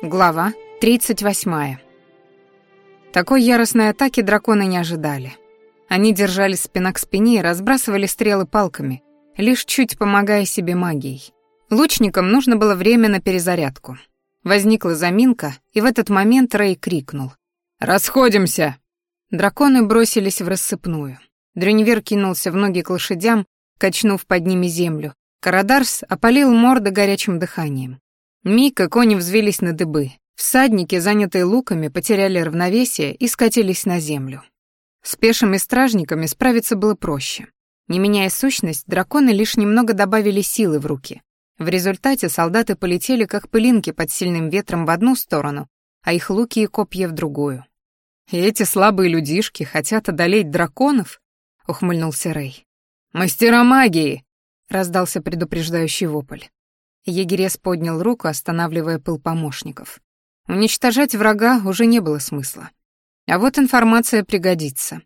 Глава 38. Такой яростной атаки драконы не ожидали. Они держались спина к спине и разбрасывали стрелы палками, лишь чуть помогая себе магией. Лучникам нужно было время на перезарядку. Возникла заминка, и в этот момент Рэй крикнул. «Расходимся!» Драконы бросились в рассыпную. Дрюневер кинулся в ноги к лошадям, качнув под ними землю. Карадарс опалил морды горячим дыханием. Миг и кони взвились на дыбы. Всадники, занятые луками, потеряли равновесие и скатились на землю. С пешими стражниками справиться было проще. Не меняя сущность, драконы лишь немного добавили силы в руки. В результате солдаты полетели как пылинки под сильным ветром в одну сторону, а их луки и копья в другую. «И эти слабые людишки хотят одолеть драконов?» — ухмыльнулся Рэй. «Мастера магии!» — раздался предупреждающий вопль. Егерес поднял руку, останавливая пыл помощников. Уничтожать врага уже не было смысла. А вот информация пригодится.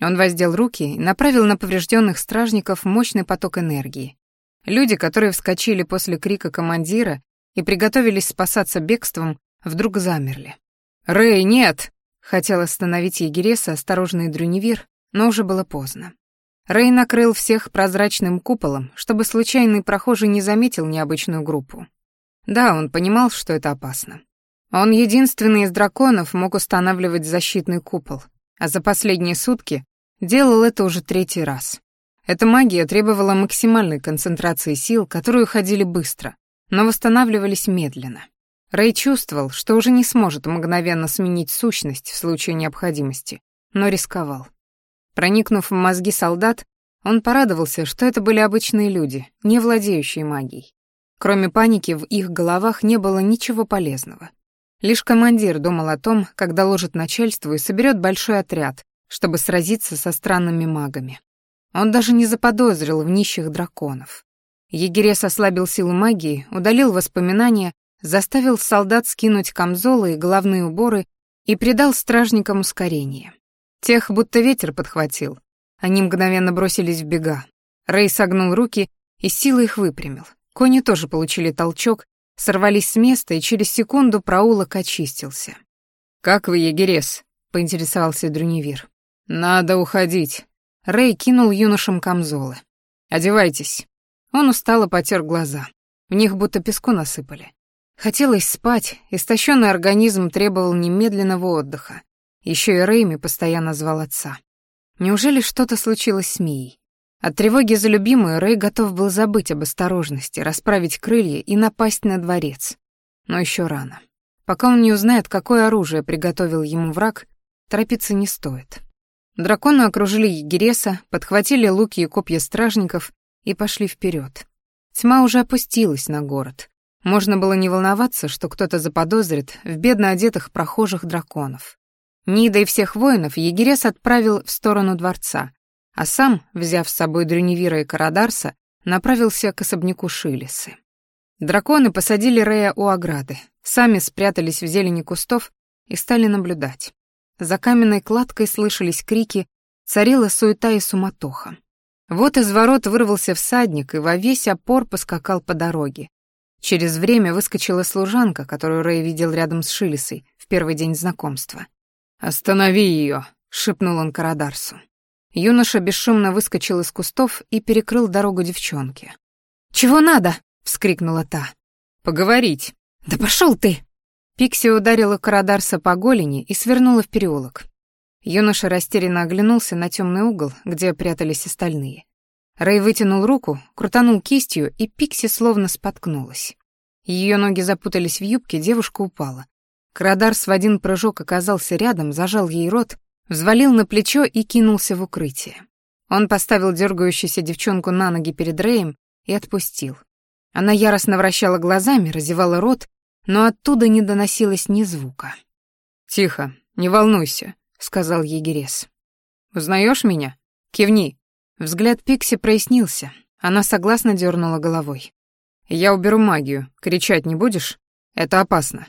Он воздел руки и направил на поврежденных стражников мощный поток энергии. Люди, которые вскочили после крика командира и приготовились спасаться бегством, вдруг замерли. «Рэй, нет!» — хотел остановить егереса осторожный Друневир, но уже было поздно. Рэй накрыл всех прозрачным куполом, чтобы случайный прохожий не заметил необычную группу. Да, он понимал, что это опасно. Он единственный из драконов мог устанавливать защитный купол, а за последние сутки делал это уже третий раз. Эта магия требовала максимальной концентрации сил, которые уходили быстро, но восстанавливались медленно. Рэй чувствовал, что уже не сможет мгновенно сменить сущность в случае необходимости, но рисковал. Проникнув в мозги солдат, он порадовался, что это были обычные люди, не владеющие магией. Кроме паники, в их головах не было ничего полезного. Лишь командир думал о том, как доложит начальству и соберет большой отряд, чтобы сразиться со странными магами. Он даже не заподозрил в нищих драконов. Егерес ослабил силу магии, удалил воспоминания, заставил солдат скинуть камзолы и головные уборы и придал стражникам ускорение. Тех будто ветер подхватил. Они мгновенно бросились в бега. Рэй согнул руки и силой их выпрямил. Кони тоже получили толчок, сорвались с места, и через секунду проулок очистился. «Как вы, егерес?» — поинтересовался Друневир. «Надо уходить». Рэй кинул юношам камзолы. «Одевайтесь». Он устало потер глаза. В них будто песку насыпали. Хотелось спать, истощенный организм требовал немедленного отдыха. Еще и Рэйми постоянно звал отца. Неужели что-то случилось с Мией? От тревоги за любимую Рэй готов был забыть об осторожности, расправить крылья и напасть на дворец. Но еще рано. Пока он не узнает, какое оружие приготовил ему враг, торопиться не стоит. Драконы окружили Егереса, подхватили луки и копья стражников и пошли вперед. Тьма уже опустилась на город. Можно было не волноваться, что кто-то заподозрит в бедно одетых прохожих драконов. Нида и всех воинов егерес отправил в сторону дворца, а сам, взяв с собой Дрюневира и Карадарса, направился к особняку Шилисы. Драконы посадили Рея у ограды, сами спрятались в зелени кустов и стали наблюдать. За каменной кладкой слышались крики, царила суета и суматоха. Вот из ворот вырвался всадник и во весь опор поскакал по дороге. Через время выскочила служанка, которую Рэй видел рядом с Шилисой в первый день знакомства. «Останови ее!» — шепнул он Карадарсу. Юноша бесшумно выскочил из кустов и перекрыл дорогу девчонке. «Чего надо?» — вскрикнула та. «Поговорить». «Да пошел ты!» Пикси ударила Карадарса по голени и свернула в переулок. Юноша растерянно оглянулся на темный угол, где прятались остальные. Рэй вытянул руку, крутанул кистью, и Пикси словно споткнулась. Ее ноги запутались в юбке, девушка упала. Крадарс в один прыжок оказался рядом, зажал ей рот, взвалил на плечо и кинулся в укрытие. Он поставил дергающуюся девчонку на ноги перед Рэем и отпустил. Она яростно вращала глазами, разевала рот, но оттуда не доносилось ни звука. «Тихо, не волнуйся», — сказал егерес. «Узнаешь меня? Кивни». Взгляд Пикси прояснился. Она согласно дернула головой. «Я уберу магию. Кричать не будешь? Это опасно».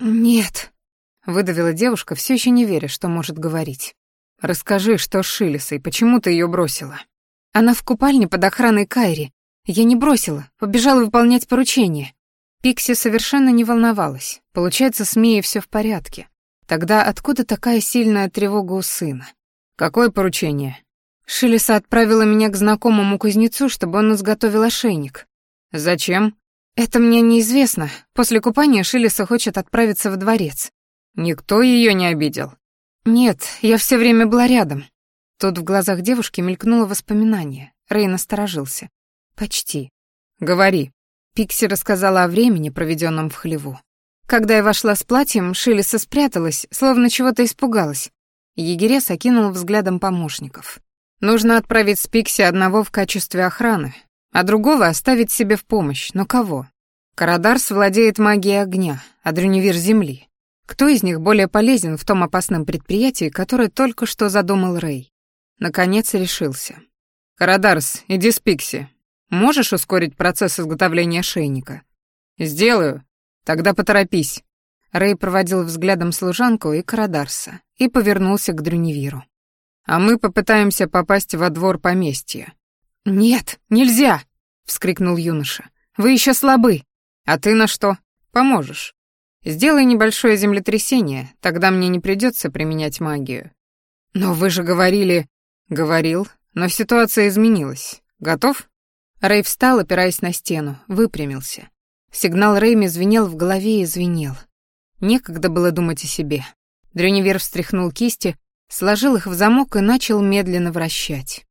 «Нет», — выдавила девушка, все еще не веря, что может говорить. «Расскажи, что с Шилисой, почему ты ее бросила?» «Она в купальне под охраной Кайри. Я не бросила, побежала выполнять поручение». Пикси совершенно не волновалась. Получается, с Мией все в порядке. Тогда откуда такая сильная тревога у сына? Какое поручение? Шилиса отправила меня к знакомому кузнецу, чтобы он изготовил ошейник. Зачем? Это мне неизвестно. После купания Шилиса хочет отправиться в дворец. Никто ее не обидел. Нет, я все время была рядом. Тут в глазах девушки мелькнуло воспоминание. Рэй насторожился. Почти. Говори. Пикси рассказала о времени, проведенном в хлеву. Когда я вошла с платьем, Шилиса спряталась, словно чего-то испугалась. Егерес окинул взглядом помощников. Нужно отправить с Пикси одного в качестве охраны, а другого оставить себе в помощь. Но кого? Карадарс владеет магией огня, а Дрюневир — земли. Кто из них более полезен в том опасном предприятии, которое только что задумал Рэй? Наконец решился. «Карадарс, иди с Пикси. Можешь ускорить процесс изготовления шейника?» «Сделаю. Тогда поторопись». Рэй проводил взглядом служанку и Карадарса и повернулся к Дрюневиру. «А мы попытаемся попасть во двор поместья». «Нет, нельзя!» — вскрикнул юноша. «Вы еще слабы!» «А ты на что? Поможешь. Сделай небольшое землетрясение, тогда мне не придется применять магию». «Но вы же говорили...» «Говорил, но ситуация изменилась. Готов?» Рэй встал, опираясь на стену, выпрямился. Сигнал Рэйми звенел в голове и звенел. Некогда было думать о себе. Дрюнивер встряхнул кисти, сложил их в замок и начал медленно вращать.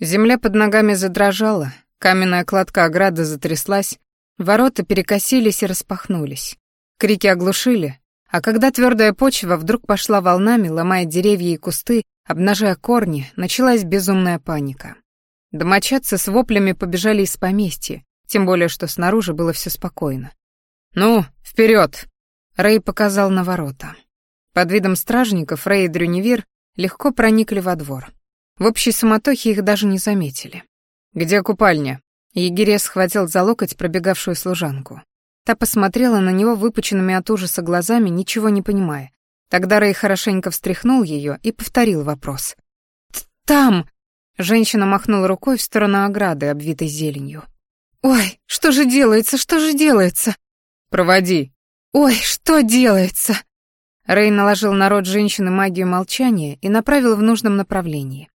Земля под ногами задрожала, каменная кладка ограды затряслась, ворота перекосились и распахнулись. Крики оглушили, а когда твердая почва вдруг пошла волнами, ломая деревья и кусты, обнажая корни, началась безумная паника. Домочадцы с воплями побежали из поместья, тем более что снаружи было все спокойно. «Ну, вперед! Рэй показал на ворота. Под видом стражников Рэй и Дрюневир легко проникли во двор. В общей суматохе их даже не заметили. «Где купальня?» Егерес схватил за локоть пробегавшую служанку. Та посмотрела на него выпученными от ужаса глазами, ничего не понимая. Тогда Рэй хорошенько встряхнул ее и повторил вопрос. «Там!» Женщина махнула рукой в сторону ограды, обвитой зеленью. «Ой, что же делается, что же делается?» «Проводи». «Ой, что делается?» Рэй наложил на рот женщины магию молчания и направил в нужном направлении.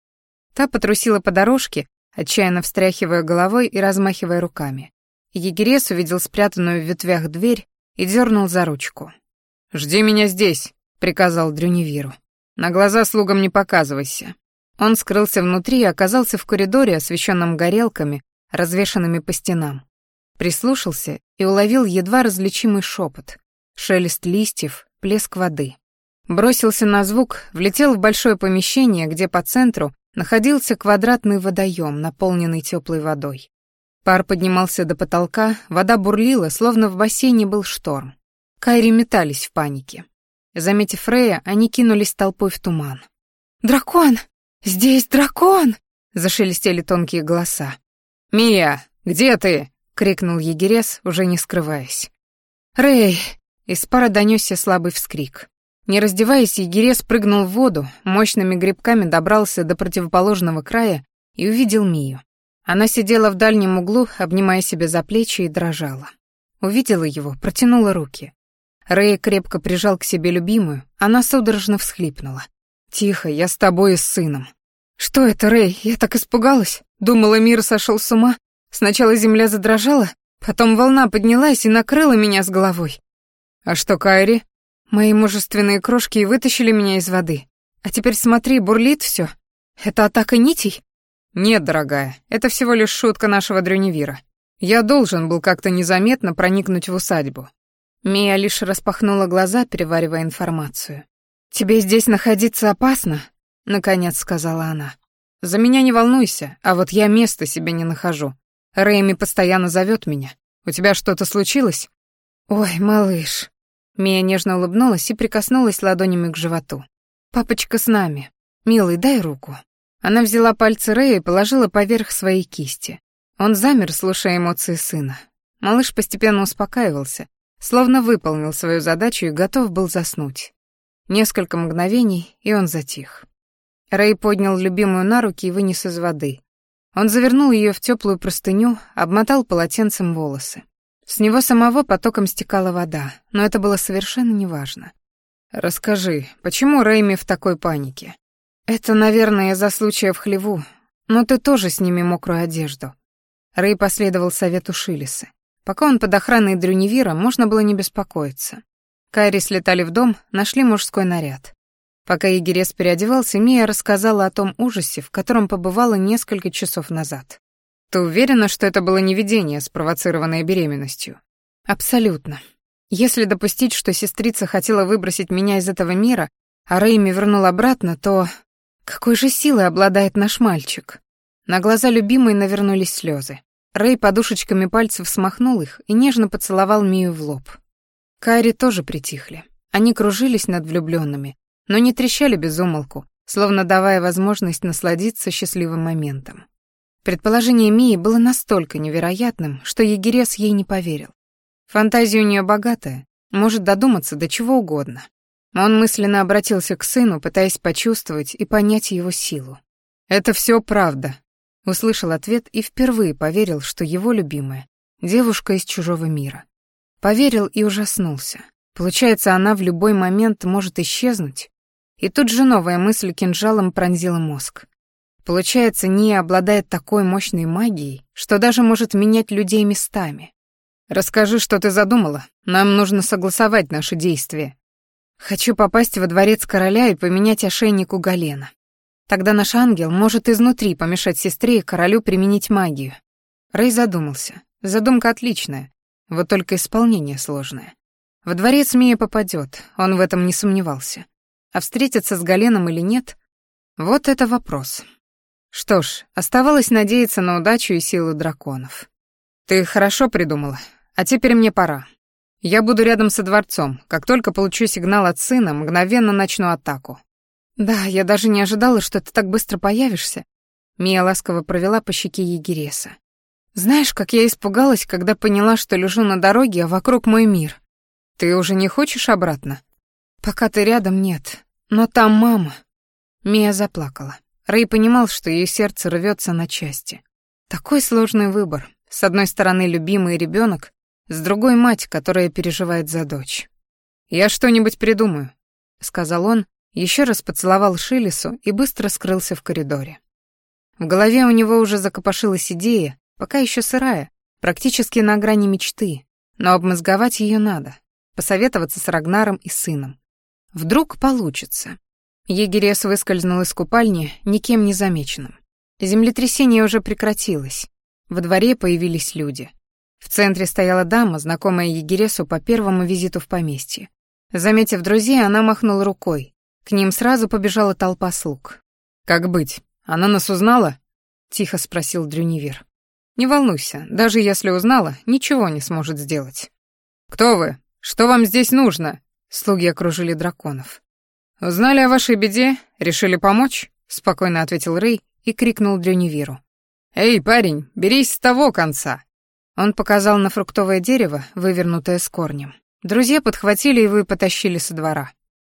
Та потрусила по дорожке, отчаянно встряхивая головой и размахивая руками. Егерес увидел спрятанную в ветвях дверь и дернул за ручку. «Жди меня здесь», — приказал Дрюневиру. «На глаза слугам не показывайся». Он скрылся внутри и оказался в коридоре, освещенном горелками, развешанными по стенам. Прислушался и уловил едва различимый шепот, шелест листьев, плеск воды. Бросился на звук, влетел в большое помещение, где по центру находился квадратный водоем, наполненный теплой водой. Пар поднимался до потолка, вода бурлила, словно в бассейне был шторм. Кайри метались в панике. Заметив Фрея, они кинулись толпой в туман. «Дракон!» «Здесь дракон!» — зашелестели тонкие голоса. «Мия, где ты?» — крикнул егерес, уже не скрываясь. «Рэй!» — из пара донесся слабый вскрик. Не раздеваясь, егерес прыгнул в воду, мощными грибками добрался до противоположного края и увидел Мию. Она сидела в дальнем углу, обнимая себя за плечи и дрожала. Увидела его, протянула руки. Рэй крепко прижал к себе любимую, она судорожно всхлипнула. «Тихо, я с тобой и с сыном». «Что это, Рэй? Я так испугалась. Думала, мир сошел с ума. Сначала земля задрожала, потом волна поднялась и накрыла меня с головой. А что, Кайри? Мои мужественные крошки и вытащили меня из воды. А теперь смотри, бурлит все. Это атака нитей? Нет, дорогая, это всего лишь шутка нашего дрюневира. Я должен был как-то незаметно проникнуть в усадьбу. Мия лишь распахнула глаза, переваривая информацию. «Тебе здесь находиться опасно?» — наконец сказала она. «За меня не волнуйся, а вот я места себе не нахожу. Рэйми постоянно зовет меня. У тебя что-то случилось?» «Ой, малыш». Мия нежно улыбнулась и прикоснулась ладонями к животу. «Папочка с нами. Милый, дай руку». Она взяла пальцы Рэя и положила поверх своей кисти. Он замер, слушая эмоции сына. Малыш постепенно успокаивался, словно выполнил свою задачу и готов был заснуть. Несколько мгновений, и он затих. Рэй поднял любимую на руки и вынес из воды. Он завернул ее в теплую простыню, обмотал полотенцем волосы. С него самого потоком стекала вода, но это было совершенно неважно. «Расскажи, почему Рэйми в такой панике?» «Это, наверное, из-за случая в хлеву, но ты тоже сними мокрую одежду». Рэй последовал совету Шилисы. Пока он под охраной Дрюневира, можно было не беспокоиться. Кайри слетали в дом, нашли мужской наряд. Пока Егерес переодевался, Мия рассказала о том ужасе, в котором побывала несколько часов назад. «Ты уверена, что это было не видение, спровоцированное беременностью?» «Абсолютно. Если допустить, что сестрица хотела выбросить меня из этого мира, а Рэйми вернул обратно, то... Какой же силой обладает наш мальчик?» На глаза любимой навернулись слезы. Рэй подушечками пальцев смахнул их и нежно поцеловал Мию в лоб. Кайри тоже притихли. Они кружились над влюбленными, но не трещали без умолку, словно давая возможность насладиться счастливым моментом. Предположение Мии было настолько невероятным, что Егерес ей не поверил. Фантазия у нее богатая, может додуматься до чего угодно. Он мысленно обратился к сыну, пытаясь почувствовать и понять его силу. «Это все правда», — услышал ответ и впервые поверил, что его любимая — девушка из чужого мира. Поверил и ужаснулся. Получается, она в любой момент может исчезнуть? И тут же новая мысль кинжалом пронзила мозг. Получается, Ния обладает такой мощной магией, что даже может менять людей местами. Расскажи, что ты задумала. Нам нужно согласовать наши действия. Хочу попасть во дворец короля и поменять ошейник у Галена. Тогда наш ангел может изнутри помешать сестре и королю применить магию. Рэй задумался. Задумка отличная. Вот только исполнение сложное. В дворец Мия попадет, он в этом не сомневался. А встретиться с Галеном или нет — вот это вопрос. Что ж, оставалось надеяться на удачу и силу драконов. Ты хорошо придумала, а теперь мне пора. Я буду рядом со дворцом. Как только получу сигнал от сына, мгновенно начну атаку. Да, я даже не ожидала, что ты так быстро появишься. Мия ласково провела по щеке Егереса. Знаешь, как я испугалась, когда поняла, что лежу на дороге, а вокруг мой мир. Ты уже не хочешь обратно? Пока ты рядом, нет. Но там мама. Мия заплакала. Рэй понимал, что ее сердце рвется на части. Такой сложный выбор. С одной стороны, любимый ребенок, с другой — мать, которая переживает за дочь. «Я что-нибудь придумаю», — сказал он, еще раз поцеловал Шилису и быстро скрылся в коридоре. В голове у него уже закопошилась идея, Пока еще сырая, практически на грани мечты, но обмозговать ее надо, посоветоваться с Рагнаром и сыном. Вдруг получится. Егерес выскользнул из купальни, никем не замеченным. Землетрясение уже прекратилось. Во дворе появились люди. В центре стояла дама, знакомая Егересу по первому визиту в поместье. Заметив друзей, она махнула рукой. К ним сразу побежала толпа слуг. «Как быть? Она нас узнала?» — тихо спросил Дрюнивер. Не волнуйся, даже если узнала, ничего не сможет сделать. Кто вы? Что вам здесь нужно? Слуги окружили драконов. Узнали о вашей беде, решили помочь? спокойно ответил Рэй и крикнул Дрюневиру. Эй, парень, берись с того конца. Он показал на фруктовое дерево, вывернутое с корнем. Друзья подхватили его и потащили со двора.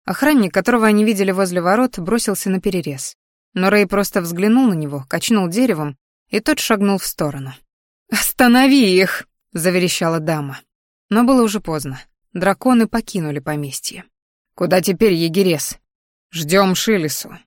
Охранник, которого они видели возле ворот, бросился на перерез. Но Рэй просто взглянул на него, качнул деревом и тот шагнул в сторону. «Останови их!» — заверещала дама. Но было уже поздно. Драконы покинули поместье. «Куда теперь, егерес?» «Ждем Шилесу»,